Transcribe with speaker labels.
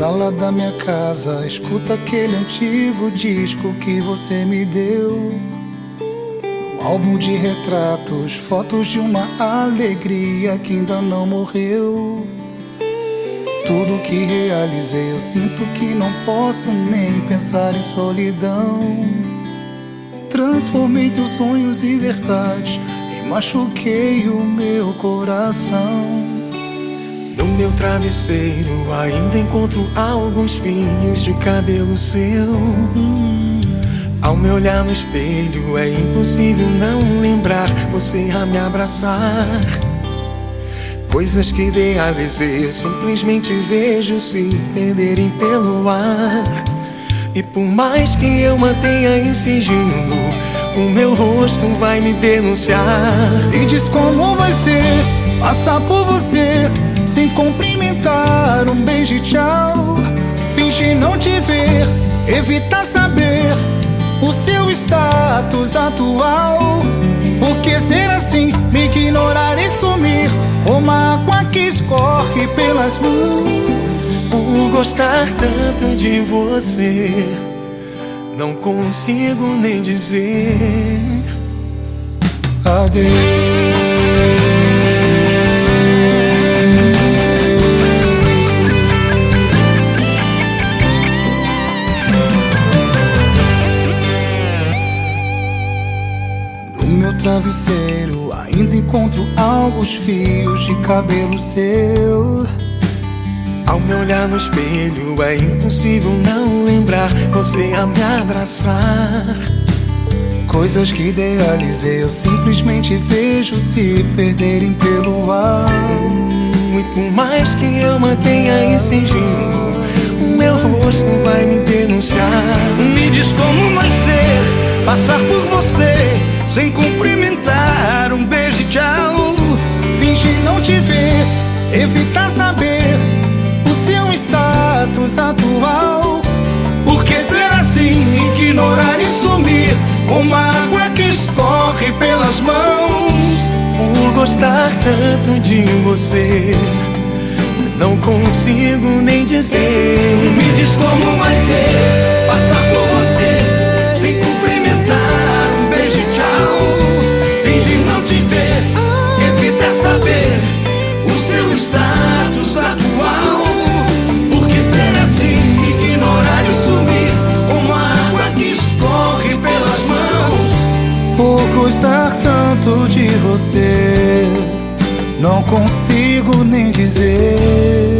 Speaker 1: sala da minha casa, escuta aquele antigo disco que você me deu. Um álbum de retratos, fotos de uma alegria que ainda não morreu. Tudo que realizei, eu sinto que não posso nem pensar em solidão. Transformei teus sonhos em verdade e machuquei o meu coração.
Speaker 2: No meu travesseiro ainda encontro alguns fios de cabelo seu. Ao me olhar no espelho é impossível não lembrar você a me abraçar. Coisas que idealizei simplesmente vejo se perderem pelo ar. E por mais que eu mantenha em sigilo, o meu rosto vai me denunciar.
Speaker 1: E diz como vai ser passar por você sem cumprimentar, um beijo e tchau. Fingir não te ver, evitar saber o seu status atual. Por que ser assim, me ignorar e sumir? Como a água que escorre pelas mãos.
Speaker 2: Por gostar tanto de você, não consigo nem dizer
Speaker 1: adeus. Travesseiro ainda encontro alguns fios de cabelo seu.
Speaker 2: Ao me olhar no espelho é impossível não lembrar você a me abraçar.
Speaker 1: Coisas que idealizei eu simplesmente vejo se perderem pelo ar.
Speaker 2: E por mais que eu mantenha em sigilo, o meu rosto vai me denunciar.
Speaker 1: Me diz como vai ser passar por sem cumprimentar, um beijo e tchau. Fingir não te ver, evitar saber o seu status atual. Por que ser assim, ignorar e sumir? Como a água que escorre pelas mãos.
Speaker 2: Por gostar tanto de você, não consigo nem dizer.
Speaker 1: Me diz como vai gostar tanto de você, não consigo nem dizer